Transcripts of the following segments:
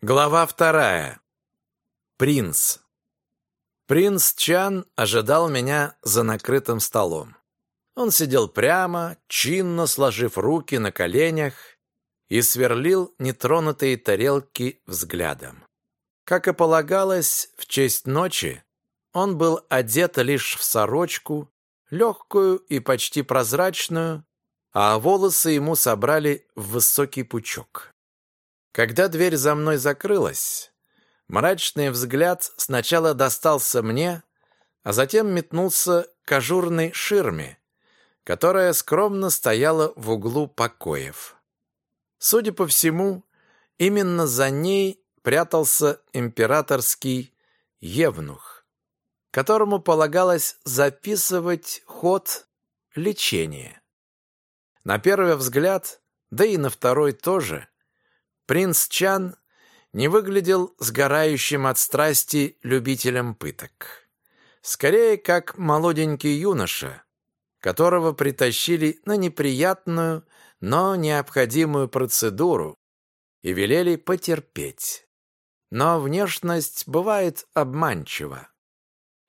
Глава вторая. Принц. Принц Чан ожидал меня за накрытым столом. Он сидел прямо, чинно сложив руки на коленях и сверлил нетронутые тарелки взглядом. Как и полагалось, в честь ночи он был одет лишь в сорочку, легкую и почти прозрачную, а волосы ему собрали в высокий пучок. Когда дверь за мной закрылась, мрачный взгляд сначала достался мне, а затем метнулся к ажурной ширме, которая скромно стояла в углу покоев. Судя по всему, именно за ней прятался императорский евнух, которому полагалось записывать ход лечения. На первый взгляд, да и на второй тоже, Принц Чан не выглядел сгорающим от страсти любителем пыток. Скорее, как молоденький юноша, которого притащили на неприятную, но необходимую процедуру и велели потерпеть. Но внешность бывает обманчива.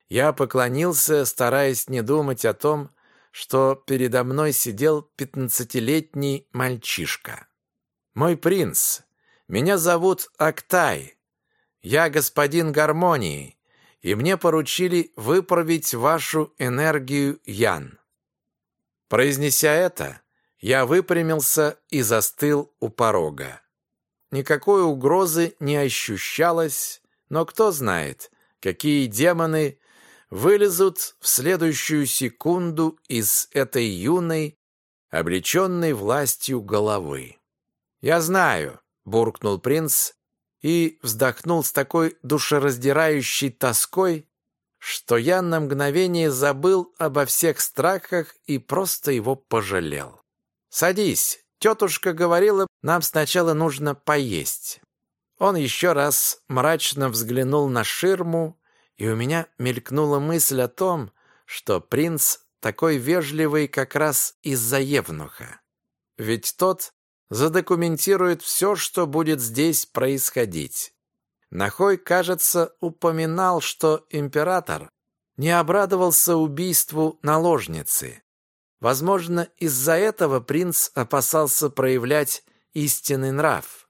Я поклонился, стараясь не думать о том, что передо мной сидел пятнадцатилетний мальчишка. «Мой принц, меня зовут Актай. Я господин гармонии, и мне поручили выправить вашу энергию Ян. Произнеся это, я выпрямился и застыл у порога. Никакой угрозы не ощущалось, но кто знает, какие демоны вылезут в следующую секунду из этой юной, облеченной властью головы. Я знаю, буркнул принц и вздохнул с такой душераздирающей тоской, что я на мгновение забыл обо всех страхах и просто его пожалел. «Садись, тетушка говорила, нам сначала нужно поесть». Он еще раз мрачно взглянул на ширму, и у меня мелькнула мысль о том, что принц такой вежливый как раз из-за Евнуха. Ведь тот задокументирует все, что будет здесь происходить. Нахой, кажется, упоминал, что император не обрадовался убийству наложницы. Возможно, из-за этого принц опасался проявлять истинный нрав.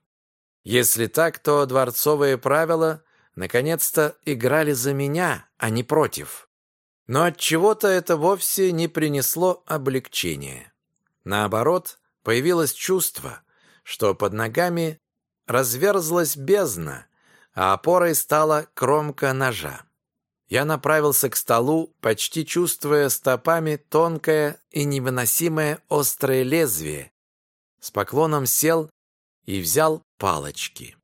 Если так, то дворцовые правила наконец-то играли за меня, а не против. Но от чего-то это вовсе не принесло облегчения. Наоборот, Появилось чувство, что под ногами разверзлась бездна, а опорой стала кромка ножа. Я направился к столу, почти чувствуя стопами тонкое и невыносимое острое лезвие. С поклоном сел и взял палочки.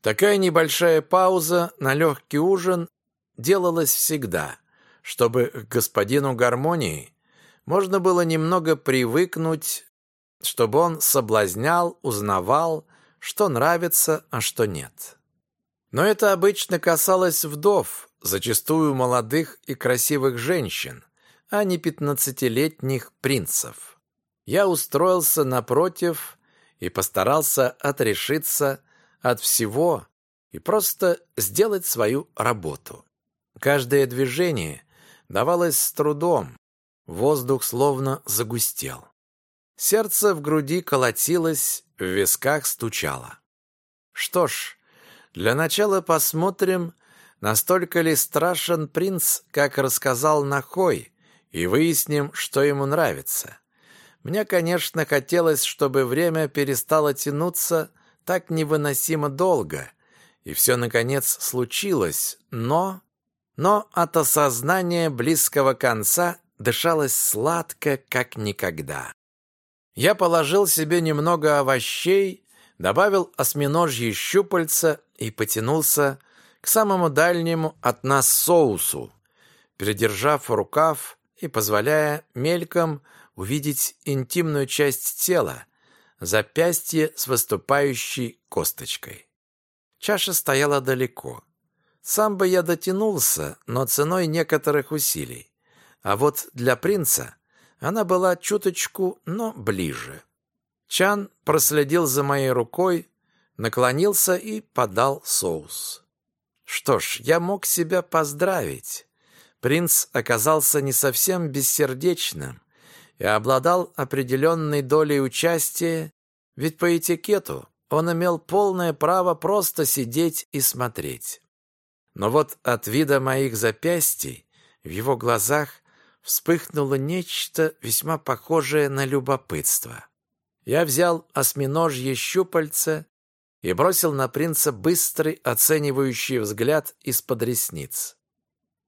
Такая небольшая пауза на легкий ужин делалась всегда, чтобы к господину гармонии можно было немного привыкнуть чтобы он соблазнял, узнавал, что нравится, а что нет. Но это обычно касалось вдов, зачастую молодых и красивых женщин, а не пятнадцатилетних принцев. Я устроился напротив и постарался отрешиться от всего и просто сделать свою работу. Каждое движение давалось с трудом, воздух словно загустел. Сердце в груди колотилось, в висках стучало. Что ж, для начала посмотрим, настолько ли страшен принц, как рассказал Нахой, и выясним, что ему нравится. Мне, конечно, хотелось, чтобы время перестало тянуться так невыносимо долго, и все, наконец, случилось, но... Но от осознания близкого конца дышалось сладко, как никогда. Я положил себе немного овощей, добавил осьминожьи щупальца и потянулся к самому дальнему от нас соусу, придержав рукав и позволяя мельком увидеть интимную часть тела, запястье с выступающей косточкой. Чаша стояла далеко. Сам бы я дотянулся, но ценой некоторых усилий. А вот для принца она была чуточку, но ближе. Чан проследил за моей рукой, наклонился и подал соус. Что ж, я мог себя поздравить. Принц оказался не совсем бессердечным и обладал определенной долей участия, ведь по этикету он имел полное право просто сидеть и смотреть. Но вот от вида моих запястий в его глазах вспыхнуло нечто весьма похожее на любопытство. Я взял осьминожье щупальце и бросил на принца быстрый оценивающий взгляд из-под ресниц.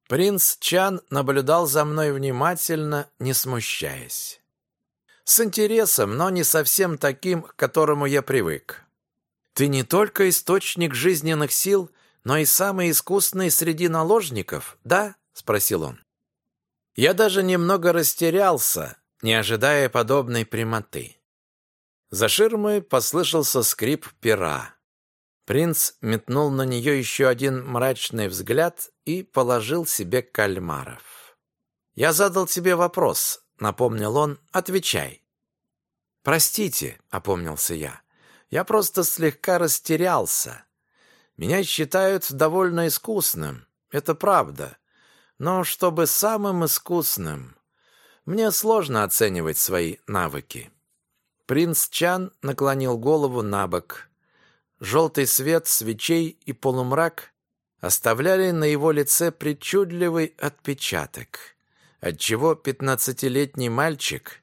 Принц Чан наблюдал за мной внимательно, не смущаясь. С интересом, но не совсем таким, к которому я привык. «Ты не только источник жизненных сил, но и самый искусный среди наложников, да?» — спросил он. Я даже немного растерялся, не ожидая подобной прямоты. За ширмой послышался скрип пера. Принц метнул на нее еще один мрачный взгляд и положил себе кальмаров. «Я задал тебе вопрос», — напомнил он, — «отвечай». «Простите», — опомнился я, — «я просто слегка растерялся. Меня считают довольно искусным, это правда, но чтобы самым искусным, мне сложно оценивать свои навыки». Принц Чан наклонил голову на бок. Желтый свет свечей и полумрак оставляли на его лице причудливый отпечаток, отчего пятнадцатилетний мальчик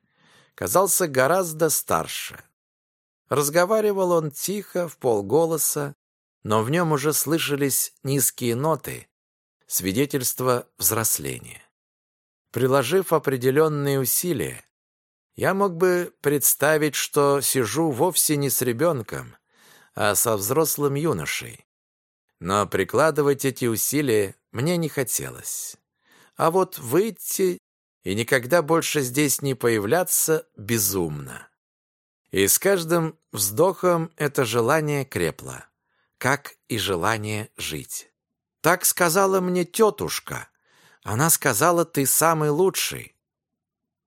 казался гораздо старше. Разговаривал он тихо, в полголоса, но в нем уже слышались низкие ноты, свидетельство взросления. Приложив определенные усилия, я мог бы представить, что сижу вовсе не с ребенком, а со взрослым юношей. Но прикладывать эти усилия мне не хотелось. А вот выйти и никогда больше здесь не появляться безумно. И с каждым вздохом это желание крепло, как и желание жить. Так сказала мне тетушка. Она сказала, ты самый лучший.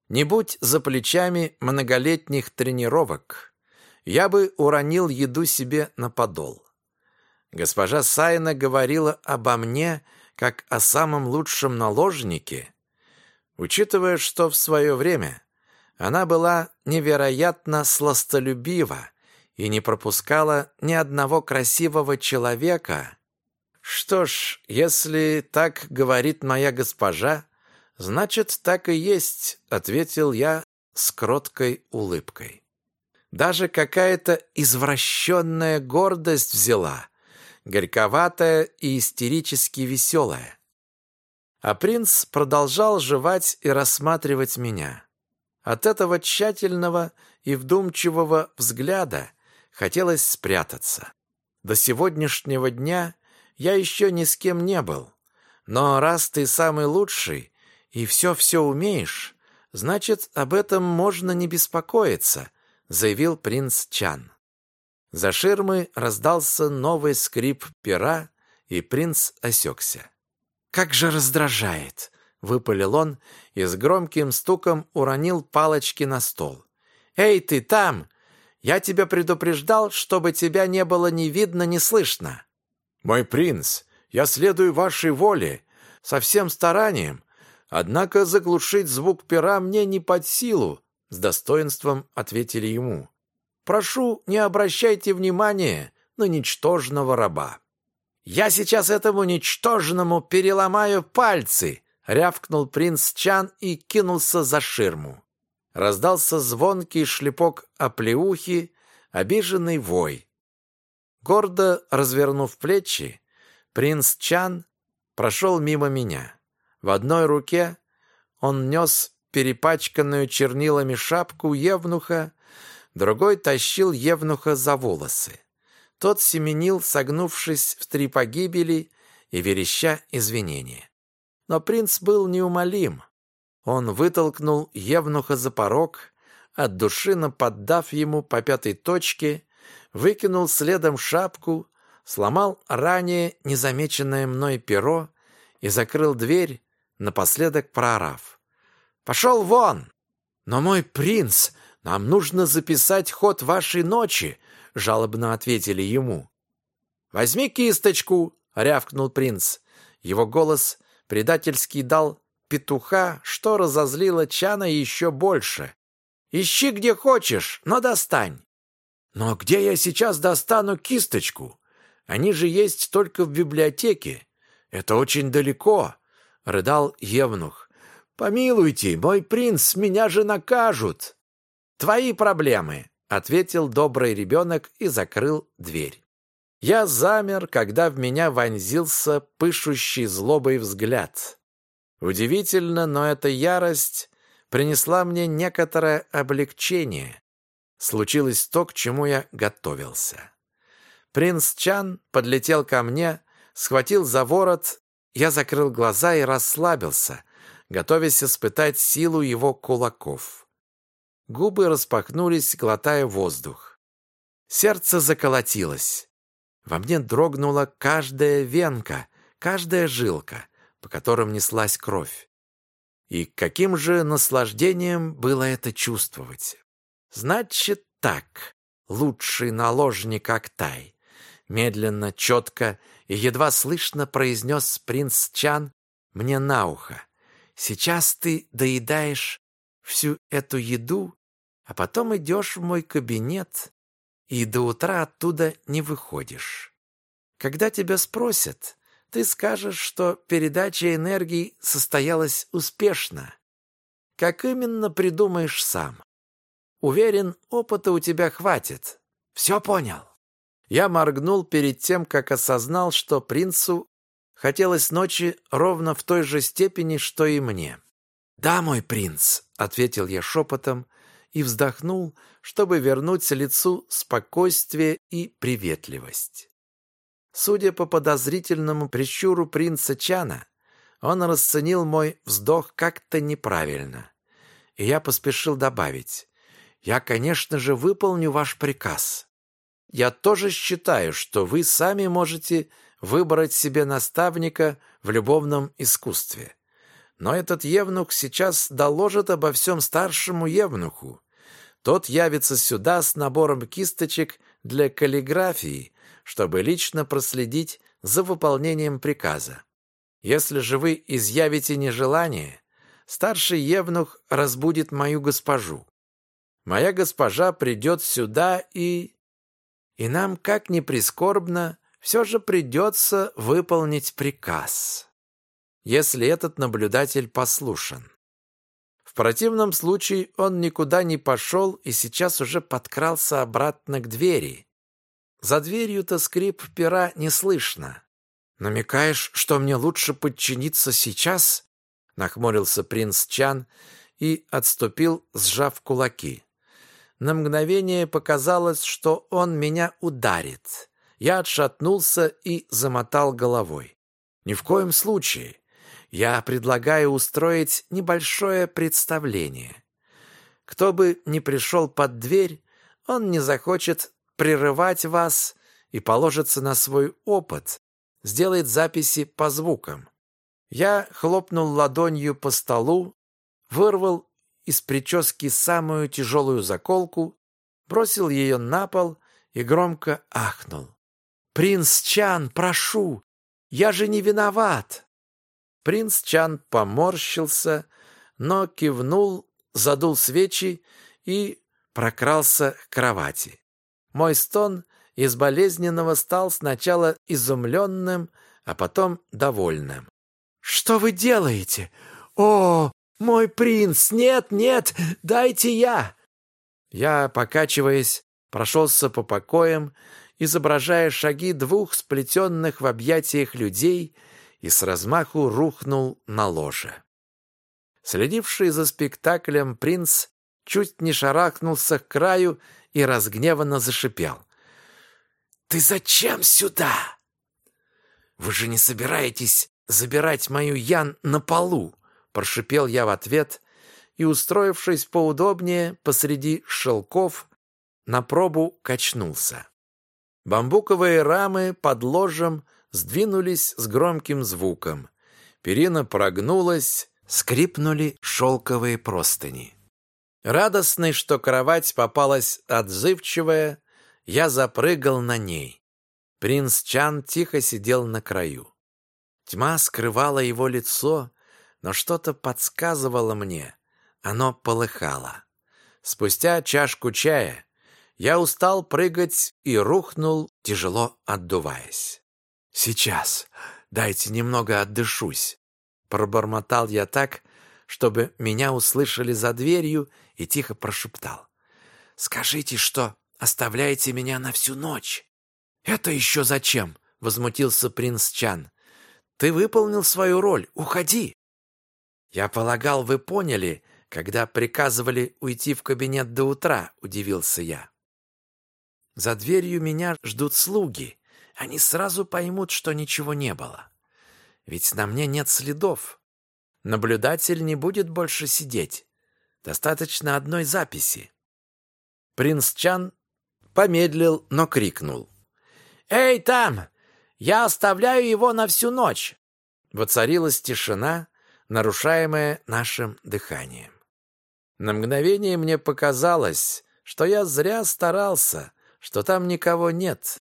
Не будь за плечами многолетних тренировок, я бы уронил еду себе на подол. Госпожа Сайна говорила обо мне как о самом лучшем наложнике, учитывая, что в свое время она была невероятно сластолюбива и не пропускала ни одного красивого человека. Что ж, если так говорит моя госпожа, «Значит, так и есть», — ответил я с кроткой улыбкой. Даже какая-то извращенная гордость взяла, горьковатая и истерически веселая. А принц продолжал жевать и рассматривать меня. От этого тщательного и вдумчивого взгляда хотелось спрятаться. До сегодняшнего дня я еще ни с кем не был. Но раз ты самый лучший, и все-все умеешь, значит, об этом можно не беспокоиться», заявил принц Чан. За ширмой раздался новый скрип пера, и принц осекся. «Как же раздражает!» — выпалил он и с громким стуком уронил палочки на стол. «Эй, ты там! Я тебя предупреждал, чтобы тебя не было ни видно, ни слышно!» «Мой принц, я следую вашей воле, со всем старанием, Однако заглушить звук пера мне не под силу, с достоинством ответили ему. Прошу, не обращайте внимания на ничтожного раба. Я сейчас этому ничтожному переломаю пальцы, рявкнул принц Чан и кинулся за ширму. Раздался звонкий шлепок оплеухи, обиженный вой. Гордо развернув плечи, принц Чан прошел мимо меня. В одной руке он нес перепачканную чернилами шапку евнуха, другой тащил евнуха за волосы. Тот семенил, согнувшись в три погибели и вереща извинения. Но принц был неумолим. Он вытолкнул евнуха за порог, от души наподдав ему по пятой точке, выкинул следом шапку, сломал ранее незамеченное мной перо и закрыл дверь, напоследок проорав. «Пошел вон!» «Но мой принц, нам нужно записать ход вашей ночи. жалобно ответили ему. «Возьми кисточку!» — рявкнул принц. Его голос предательски дал петуха, что разозлило Чана еще больше. «Ищи где хочешь, но достань!» «Но где я сейчас достану кисточку? Они же есть только в библиотеке. Это очень далеко!» — рыдал Евнух. «Помилуйте, мой принц, меня же накажут!» «Твои проблемы!» — ответил добрый ребенок и закрыл дверь. Я замер, когда в меня вонзился пышущий злобой взгляд. Удивительно, но эта ярость принесла мне некоторое облегчение. Случилось то, к чему я готовился. Принц Чан подлетел ко мне, схватил за ворот, я закрыл глаза и расслабился, готовясь испытать силу его кулаков. Губы распахнулись, глотая воздух. Сердце заколотилось. Во мне дрогнула каждая венка, каждая жилка, по которым неслась кровь. И каким же наслаждением было это чувствовать. Значит так, лучший наложник Актай. Медленно, четко и едва слышно произнес принц Чан мне на ухо. Сейчас ты доедаешь всю эту еду, а потом идешь в мой кабинет и до утра оттуда не выходишь. Когда тебя спросят, ты скажешь, что передача энергии состоялась успешно. Как именно придумаешь сам. Уверен, опыта у тебя хватит. Все понял. Я моргнул перед тем, как осознал, что принцу хотелось ночи ровно в той же степени, что и мне. «Да, мой принц», — ответил я шепотом и вздохнул, чтобы вернуть лицу спокойствие и приветливость. Судя по подозрительному прищуру принца Чана, он расценил мой вздох как-то неправильно. И я поспешил добавить, «Я, конечно же, выполню ваш приказ. Я тоже считаю, что вы сами можете выбрать себе наставника в любовном искусстве. Но этот евнух сейчас доложит обо всем старшему евнуху. Тот явится сюда с набором кисточек для каллиграфии, чтобы лично проследить за выполнением приказа. Если же вы изъявите нежелание, старший евнух разбудит мою госпожу. Моя госпожа придет сюда и... И нам, как ни прискорбно, все же придется выполнить приказ если этот наблюдатель послушен. В противном случае он никуда не пошел и сейчас уже подкрался обратно к двери. За дверью-то скрип пера не слышно. «Намекаешь, что мне лучше подчиниться сейчас?» Нахмурился принц Чан и отступил, сжав кулаки. На мгновение показалось, что он меня ударит. Я отшатнулся и замотал головой. «Ни в коем случае. Я предлагаю устроить небольшое представление. Кто бы ни пришел под дверь, он не захочет прерывать вас и положится на свой опыт, сделает записи по звукам. Я хлопнул ладонью по столу, вырвал из прически самую тяжелую заколку, бросил ее на пол и громко ахнул. «Принц Чан, прошу! Я же не виноват!» Принц Чан поморщился, но кивнул, задул свечи и прокрался к кровати. Мой стон из болезненного стал сначала изумленным, а потом довольным. «Что вы делаете? О, мой принц! Нет, нет, дайте я!» Я, покачиваясь, прошелся по покоям, изображая шаги двух сплетенных в объятиях людей — и с размаху рухнул на ложе. Следивший за спектаклем принц чуть не шарахнулся к краю и разгневанно зашипел. «Ты зачем сюда? Вы же не собираетесь забирать мою Ян на полу?» Прошипел я в ответ и, устроившись поудобнее посреди шелков, на пробу качнулся. Бамбуковые рамы под ложем сдвинулись с громким звуком. Перина прогнулась, скрипнули шелковые простыни. Радостный, что кровать попалась отзывчивая, я запрыгал на ней. Принц Чан тихо сидел на краю. Тьма скрывала его лицо, но что-то подсказывало мне. Оно полыхало. Спустя чашку чая я устал прыгать и рухнул, тяжело отдуваясь. «Сейчас, дайте немного отдышусь», — пробормотал я так, чтобы меня услышали за дверью и тихо прошептал. «Скажите, что оставляете меня на всю ночь?» «Это еще зачем?» — возмутился принц Чан. «Ты выполнил свою роль. Уходи!» «Я полагал, вы поняли, когда приказывали уйти в кабинет до утра», — удивился я. «За дверью меня ждут слуги. Они сразу поймут, что ничего не было. Ведь на мне нет следов. Наблюдатель не будет больше сидеть. Достаточно одной записи». Принц Чан помедлил, но крикнул. «Эй, там! Я оставляю его на всю ночь!» Воцарилась тишина, нарушаемая нашим дыханием. На мгновение мне показалось, что я зря старался, что там никого нет.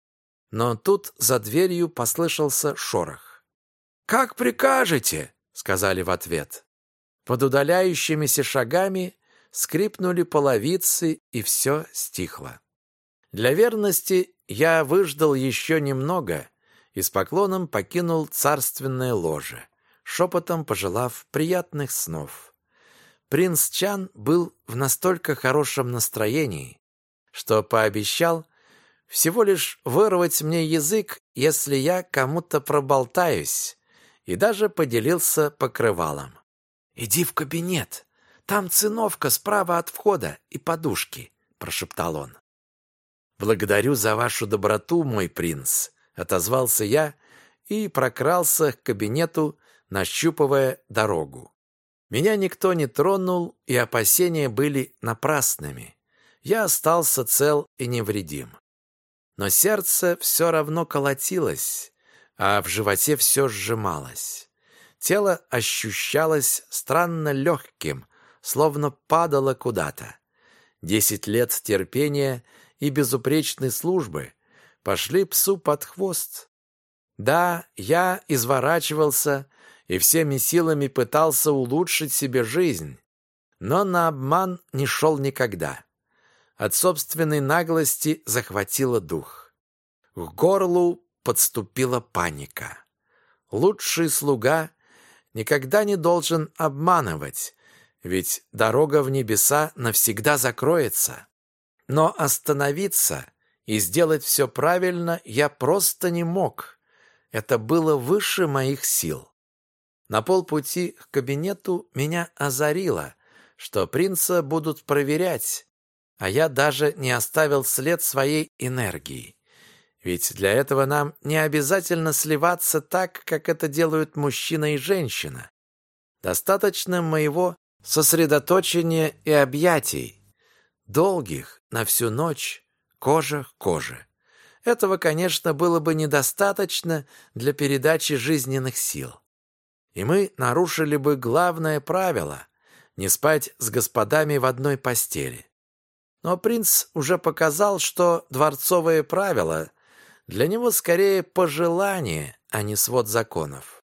Но тут за дверью послышался шорох. «Как прикажете!» — сказали в ответ. Под удаляющимися шагами скрипнули половицы, и все стихло. Для верности я выждал еще немного и с поклоном покинул царственное ложе, шепотом пожелав приятных снов. Принц Чан был в настолько хорошем настроении, что пообещал всего лишь вырвать мне язык, если я кому-то проболтаюсь, и даже поделился покрывалом. «Иди в кабинет, там циновка справа от входа и подушки», — прошептал он. «Благодарю за вашу доброту, мой принц», — отозвался я и прокрался к кабинету, нащупывая дорогу. Меня никто не тронул, и опасения были напрасными. Я остался цел и невредим. Но сердце все равно колотилось, а в животе все сжималось. Тело ощущалось странно легким, словно падало куда-то. Десять лет терпения и безупречной службы пошли псу под хвост. Да, я изворачивался и всеми силами пытался улучшить себе жизнь, но на обман не шел никогда. От собственной наглости захватило дух. К горлу подступила паника. Лучший слуга никогда не должен обманывать, ведь дорога в небеса навсегда закроется. Но остановиться и сделать все правильно я просто не мог. Это было выше моих сил. На полпути к кабинету меня озарило, что принца будут проверять, а я даже не оставил след своей энергии. Ведь для этого нам не обязательно сливаться так, как это делают мужчина и женщина. Достаточно моего сосредоточения и объятий, долгих, на всю ночь, кожа к коже. Этого, конечно, было бы недостаточно для передачи жизненных сил. И мы нарушили бы главное правило — не спать с господами в одной постели. Но принц уже показал, что дворцовые правила для него скорее пожелание, а не свод законов.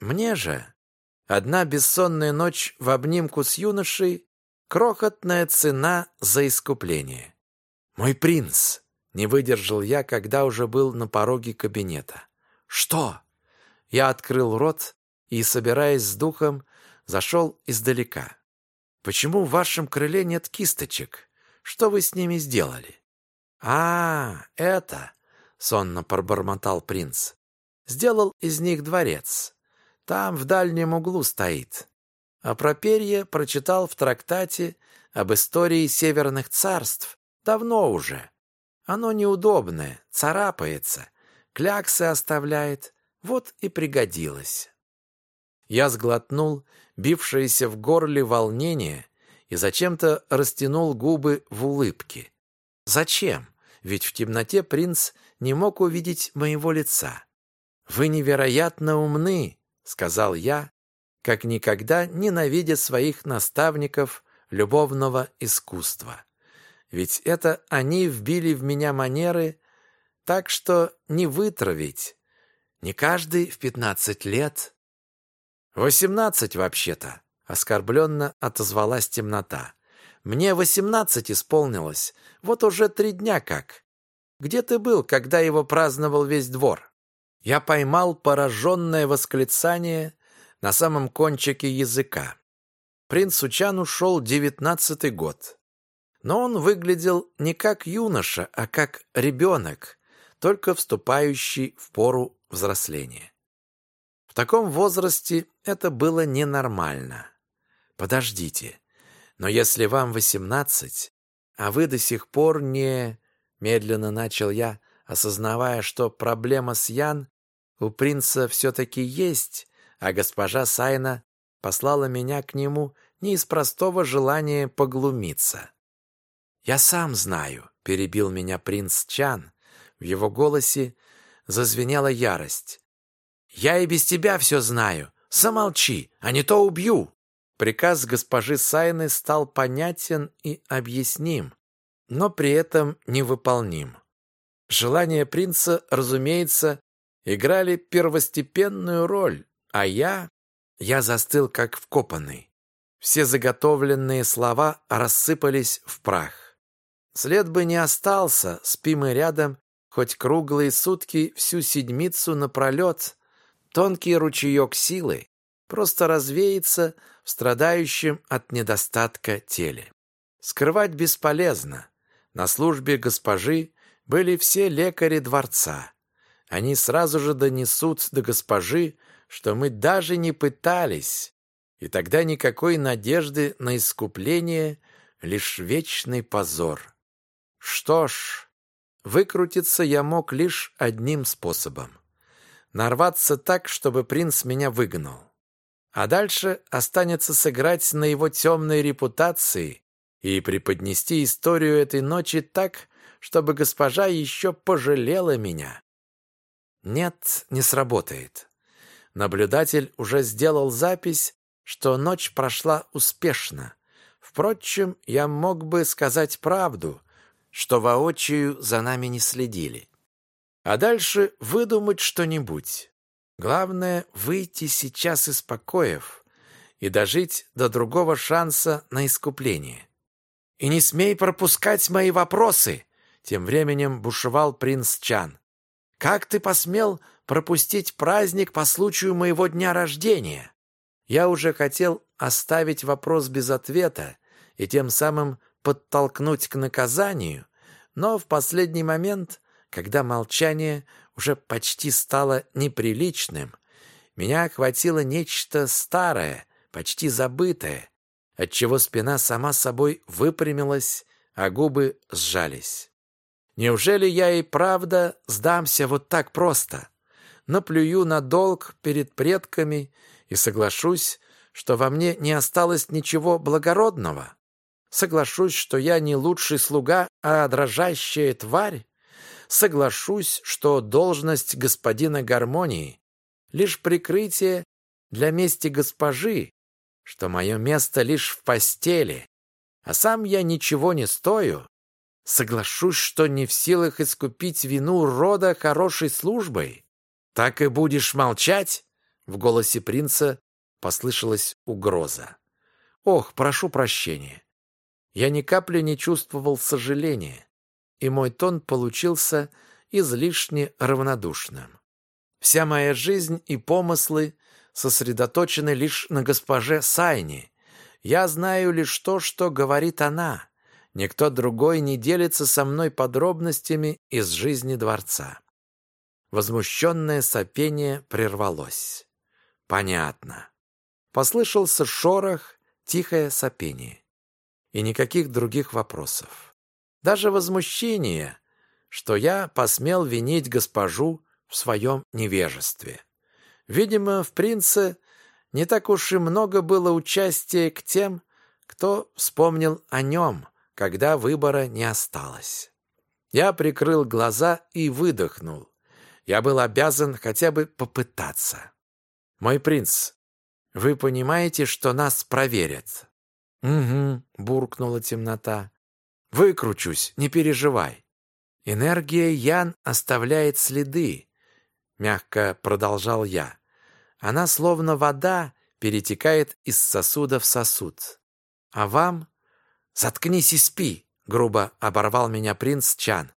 Мне же одна бессонная ночь в обнимку с юношей Крохотная цена за искупление. «Мой принц!» — не выдержал я, когда уже был на пороге кабинета. «Что?» Я открыл рот и, собираясь с духом, зашел издалека. «Почему в вашем крыле нет кисточек? Что вы с ними сделали?» «А, это...» — сонно пробормотал принц. «Сделал из них дворец. Там в дальнем углу стоит. А про перья прочитал в трактате об истории северных царств давно уже. Оно неудобное, царапается, кляксы оставляет, вот и пригодилось. Я сглотнул бившееся в горле волнение и зачем-то растянул губы в улыбке. Зачем? Ведь в темноте принц не мог увидеть моего лица. «Вы невероятно умны», — сказал я, как никогда ненавидя своих наставников любовного искусства. Ведь это они вбили в меня манеры, так что не вытравить. Не каждый в пятнадцать лет. Восемнадцать вообще-то, оскорбленно отозвалась темнота. Мне восемнадцать исполнилось, вот уже три дня как. Где ты был, когда его праздновал весь двор? Я поймал пораженное восклицание на самом кончике языка. Принц Учан ушел девятнадцатый год. Но он выглядел не как юноша, а как ребенок, только вступающий в пору взросления. Таком возрасте это было ненормально. Подождите, но если вам восемнадцать, а вы до сих пор не... Медленно начал я, осознавая, что проблема с Ян у принца все-таки есть, а госпожа Сайна послала меня к нему не из простого желания поглумиться. «Я сам знаю», — перебил меня принц Чан. В его голосе зазвенела ярость. «Я и без тебя все знаю. Замолчи, а не то убью!» Приказ госпожи Сайны стал понятен и объясним, но при этом невыполним. Желания принца, разумеется, играли первостепенную роль, а я... Я застыл как вкопанный. Все заготовленные слова рассыпались в прах. След бы не остался, спим мы рядом, хоть круглые сутки всю седмицу напролет. Тонкий ручеек силы просто развеется в страдающем от недостатка теле. Скрывать бесполезно. На службе госпожи были все лекари дворца. Они сразу же донесут до госпожи, что мы даже не пытались, и тогда никакой надежды на искупление, лишь вечный позор. Что ж, выкрутиться я мог лишь одним способом. Нарваться так, чтобы принц меня выгнал. А дальше останется сыграть на его темной репутации и преподнести историю этой ночи так, чтобы госпожа еще пожалела меня. Нет, не сработает. Наблюдатель уже сделал запись, что ночь прошла успешно. Впрочем, я мог бы сказать правду, что воочию за нами не следили. А дальше выдумать что-нибудь. Главное — выйти сейчас из покоев и дожить до другого шанса на искупление. «И не смей пропускать мои вопросы!» Тем временем бушевал принц Чан. «Как ты посмел пропустить праздник по случаю моего дня рождения?» Я уже хотел оставить вопрос без ответа и тем самым подтолкнуть к наказанию, но в последний момент, когда молчание уже почти стало неприличным, меня охватило нечто старое, почти забытое, отчего спина сама собой выпрямилась, а губы сжались. Неужели я и правда сдамся вот так просто? Наплюю на долг перед предками и соглашусь, что во мне не осталось ничего благородного? Соглашусь, что я не лучший слуга, а дрожащая тварь? Соглашусь, что должность господина гармонии — лишь прикрытие для мести госпожи, что мое место лишь в постели, а сам я ничего не стою, соглашусь, что не в силах искупить вину рода хорошей службой. Так и будешь молчать?» В голосе принца послышалась угроза. «Ох, прошу прощения. Я ни капли не чувствовал сожаления, и мой тон получился излишне равнодушным. Вся моя жизнь и помыслы сосредоточены лишь на госпоже Сайне. Я знаю лишь то, что говорит она. Никто другой не делится со мной подробностями из жизни дворца. Возмущенное сопение прервалось. Понятно. Послышался шорох, тихое сопение. И никаких других вопросов. Даже возмущение, что я посмел винить госпожу в своем невежестве. Видимо, в принце не так уж и много было участия к тем, кто вспомнил о нем, когда выбора не осталось. Я прикрыл глаза и выдохнул. Я был обязан хотя бы попытаться. «Мой принц, вы понимаете, что нас проверят?» «Угу», — буркнула темнота. Выкручусь, не переживай. Энергия Ян оставляет следы, мягко продолжал я. Она словно вода перетекает из сосуда в сосуд. А вам? Заткнись и спи, грубо оборвал меня принц Чан.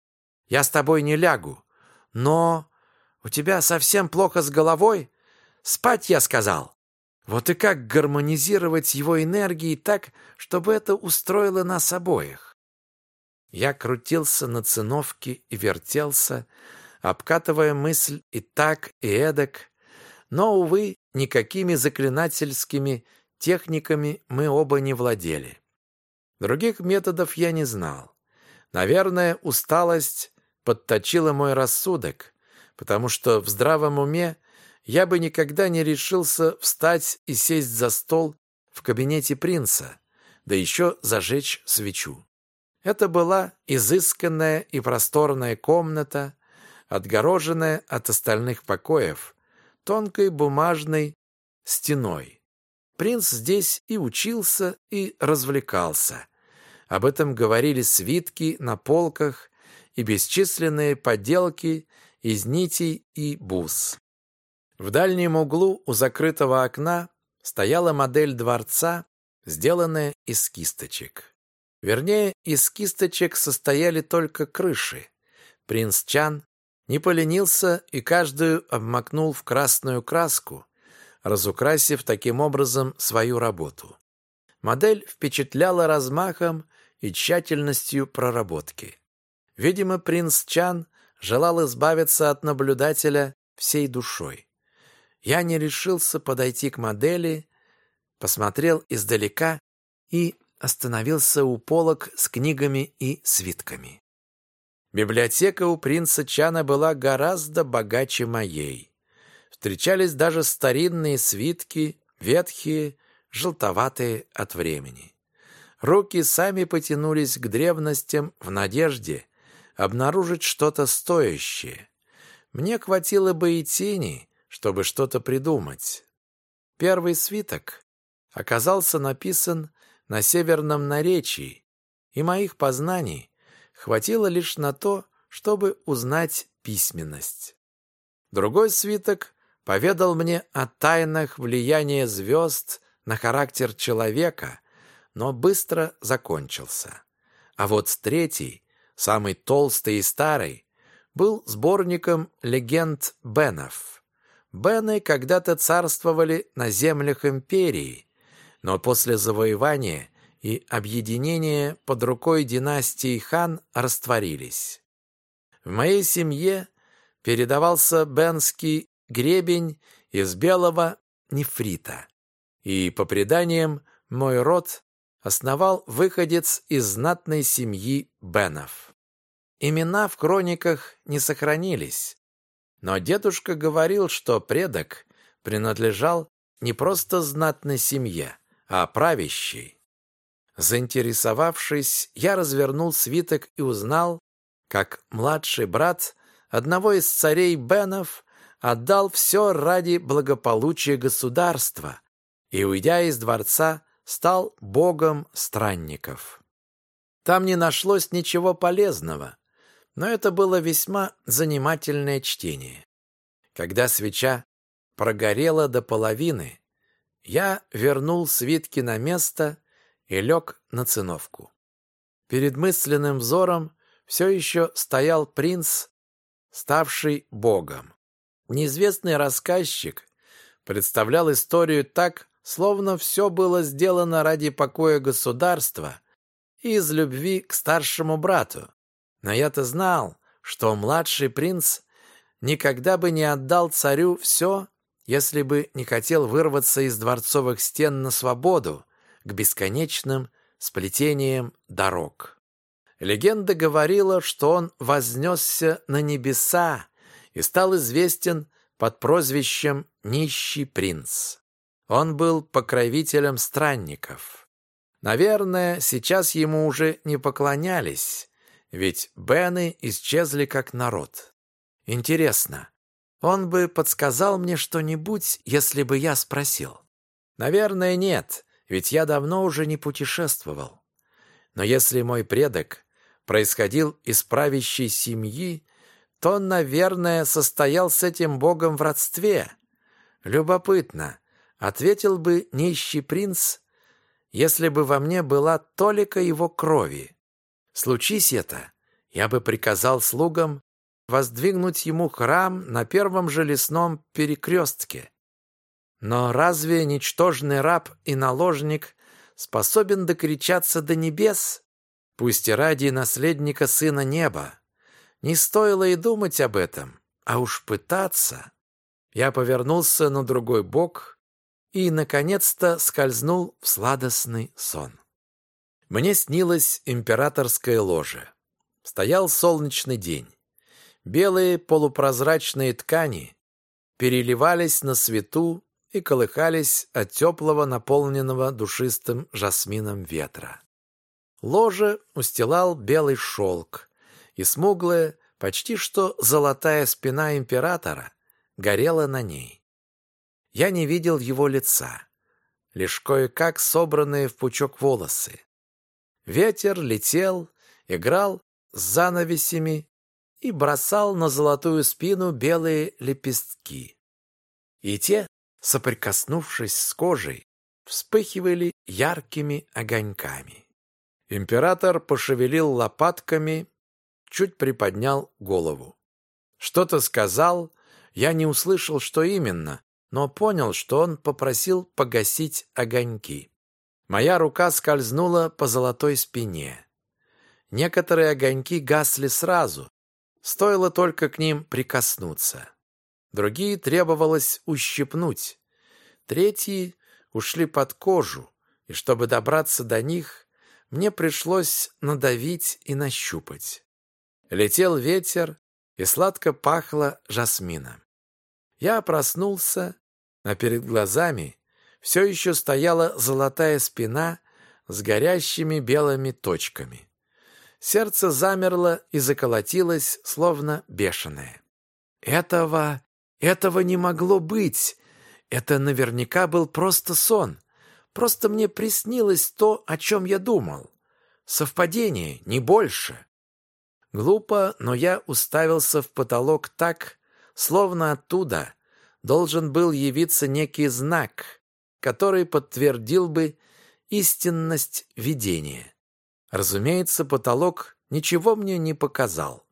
Я с тобой не лягу. Но у тебя совсем плохо с головой? Спать, я сказал. Вот и как гармонизировать его энергии так, чтобы это устроило нас обоих? Я крутился на циновке и вертелся, обкатывая мысль и так, и эдак, но, увы, никакими заклинательскими техниками мы оба не владели. Других методов я не знал. Наверное, усталость подточила мой рассудок, потому что в здравом уме я бы никогда не решился встать и сесть за стол в кабинете принца, да еще зажечь свечу. Это была изысканная и просторная комната, отгороженная от остальных покоев тонкой бумажной стеной. Принц здесь и учился, и развлекался. Об этом говорили свитки на полках и бесчисленные поделки из нитей и бус. В дальнем углу у закрытого окна стояла модель дворца, сделанная из кисточек. Вернее, из кисточек состояли только крыши. Принц Чан не поленился и каждую обмакнул в красную краску, разукрасив таким образом свою работу. Модель впечатляла размахом и тщательностью проработки. Видимо, принц Чан желал избавиться от наблюдателя всей душой. Я не решился подойти к модели, посмотрел издалека и остановился у полок с книгами и свитками. Библиотека у принца Чана была гораздо богаче моей. Встречались даже старинные свитки, ветхие, желтоватые от времени. Руки сами потянулись к древностям в надежде обнаружить что-то стоящее. Мне хватило бы и тени, чтобы что-то придумать. Первый свиток оказался написан на северном наречии, и моих познаний хватило лишь на то, чтобы узнать письменность. Другой свиток поведал мне о тайнах влияния звезд на характер человека, но быстро закончился. А вот третий, самый толстый и старый, был сборником легенд Бенов. Бены когда-то царствовали на землях империи, но после завоевания и объединения под рукой династии хан растворились. В моей семье передавался бенский гребень из белого нефрита, и, по преданиям, мой род основал выходец из знатной семьи Бенов. Имена в хрониках не сохранились, но дедушка говорил, что предок принадлежал не просто знатной семье, а правящей. Заинтересовавшись, я развернул свиток и узнал, как младший брат одного из царей Бенов отдал все ради благополучия государства и, уйдя из дворца, стал богом странников. Там не нашлось ничего полезного, но это было весьма занимательное чтение. Когда свеча прогорела до половины, я вернул свитки на место и лег на циновку. Перед мысленным взором все еще стоял принц, ставший богом. Неизвестный рассказчик представлял историю так, словно все было сделано ради покоя государства и из любви к старшему брату. Но я-то знал, что младший принц никогда бы не отдал царю все, если бы не хотел вырваться из дворцовых стен на свободу к бесконечным сплетениям дорог. Легенда говорила, что он вознесся на небеса и стал известен под прозвищем «Нищий принц». Он был покровителем странников. Наверное, сейчас ему уже не поклонялись, ведь Бены исчезли как народ. Интересно, он бы подсказал мне что-нибудь, если бы я спросил? Наверное, нет, ведь я давно уже не путешествовал. Но если мой предок происходил из правящей семьи, то наверное, состоял с этим богом в родстве. Любопытно, ответил бы нищий принц, если бы во мне была толика его крови. Случись это, я бы приказал слугам воздвигнуть ему храм на первом же лесном перекрестке. Но разве ничтожный раб и наложник способен докричаться до небес, пусть и ради наследника сына неба? Не стоило и думать об этом, а уж пытаться. Я повернулся на другой бок и, наконец-то, скользнул в сладостный сон. Мне снилось императорское ложе. Стоял солнечный день. Белые полупрозрачные ткани переливались на свету и колыхались от теплого, наполненного душистым жасмином ветра. Ложе устилал белый шелк, и смуглая, почти что золотая спина императора горела на ней. Я не видел его лица, лишь кое-как собранные в пучок волосы. Ветер летел, играл с занавесями и бросал на золотую спину белые лепестки. И те, соприкоснувшись с кожей, вспыхивали яркими огоньками. Император пошевелил лопатками, чуть приподнял голову. Что-то сказал, я не услышал, что именно, но понял, что он попросил погасить огоньки. Моя рука скользнула по золотой спине. Некоторые огоньки гасли сразу, стоило только к ним прикоснуться. Другие требовалось ущипнуть. Третьи ушли под кожу, и чтобы добраться до них, мне пришлось надавить и нащупать. Летел ветер, и сладко пахло жасмином. Я проснулся, а перед глазами все еще стояла золотая спина с горящими белыми точками. Сердце замерло и заколотилось, словно бешеное. Этого, этого не могло быть. Это наверняка был просто сон. Просто мне приснилось то, о чем я думал. Совпадение, не больше. Глупо, но я уставился в потолок так, словно оттуда должен был явиться некий знак, который подтвердил бы истинность видения. Разумеется, потолок ничего мне не показал.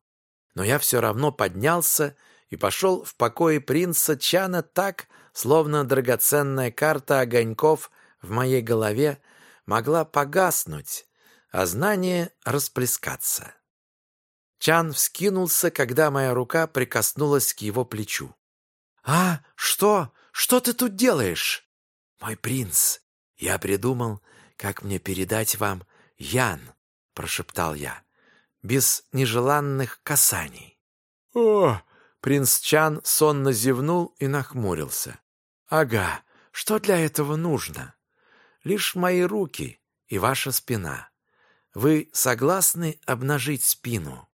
Но я все равно поднялся и пошел в покое принца Чана так, словно драгоценная карта огоньков в моей голове могла погаснуть, а знание расплескаться. Чан вскинулся, когда моя рука прикоснулась к его плечу. «А, что? Что ты тут делаешь?» «Мой принц, я придумал, как мне передать вам Ян», — прошептал я, без нежеланных касаний. «О!» — принц Чан сонно зевнул и нахмурился. «Ага, что для этого нужно? Лишь мои руки и ваша спина. Вы согласны обнажить спину?»